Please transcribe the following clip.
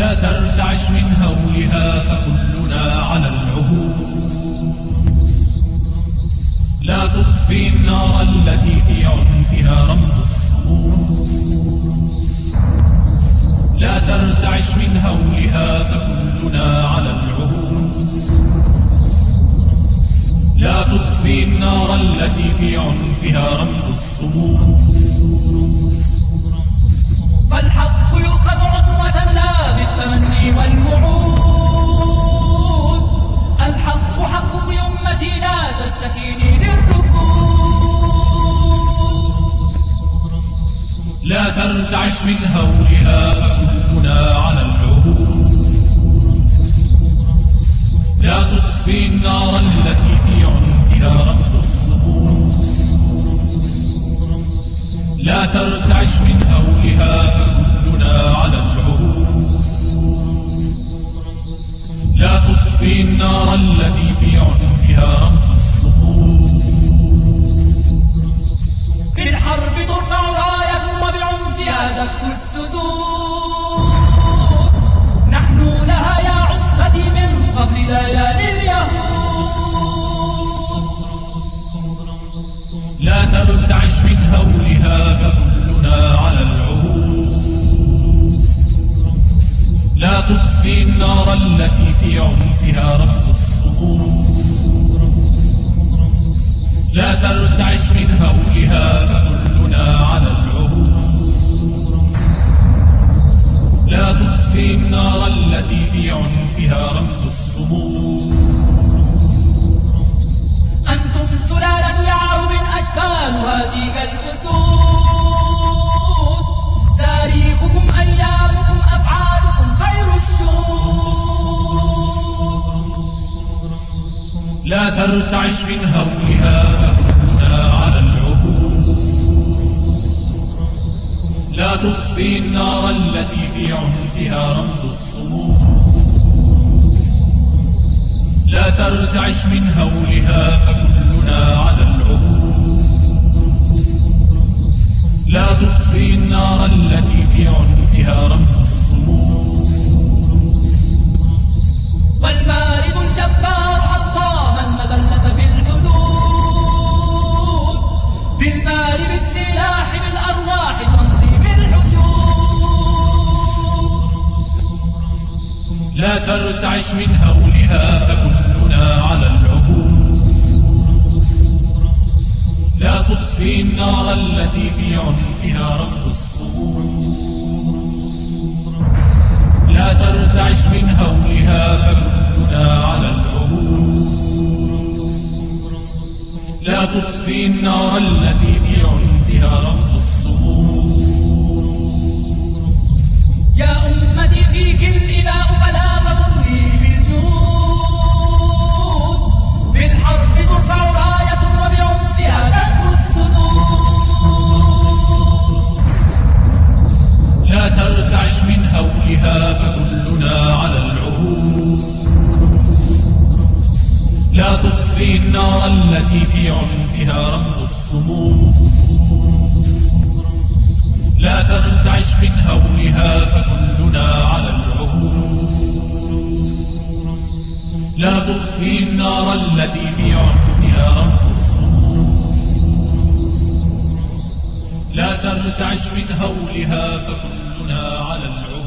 لا ترتعش من هولها فكلنا على العهود. لا تطفي النار التي في عنفها رمز الصمود لا ترتعش من هولها فكلنا على العهود. لا تطفي النار التي في عنفها رمز الصمود فالحق يؤخذ بالتمني والوعود. الحق يمتي لا تستكيني للركود. لا ترتعش من هولها فكلنا على العهود لا تطفي النار التي في عنفها رمز الصمود لا ترتعش من ترتعش من هولها فكلنا على العهود لا تطفي النار التي في عنفها رمز الصمود لا ترتعش من هولها فكلنا على العهود لا تطفي النار التي في عنفها رمز الصمود لا ترتعش من هولها فكلنا على العهود لا تطفي النار التي في عنفها رمز الصمود. لا ترتعش من هولها فكلنا على العهود لا ترتعش من هولها فكلنا على العهود لا تطفي النار التي في عنفها رمز الصمود لا ترتعش من هولها فكلنا على العهود لا تطفي النار التي في عنفها تطفي النار التي في عنفها رمز الصمود لا ترتعش من هولها فكلنا على العهود. لا تطفي النار التي في عنفها رمز الصمود لا ترتعش من هولها فكلنا على العهود.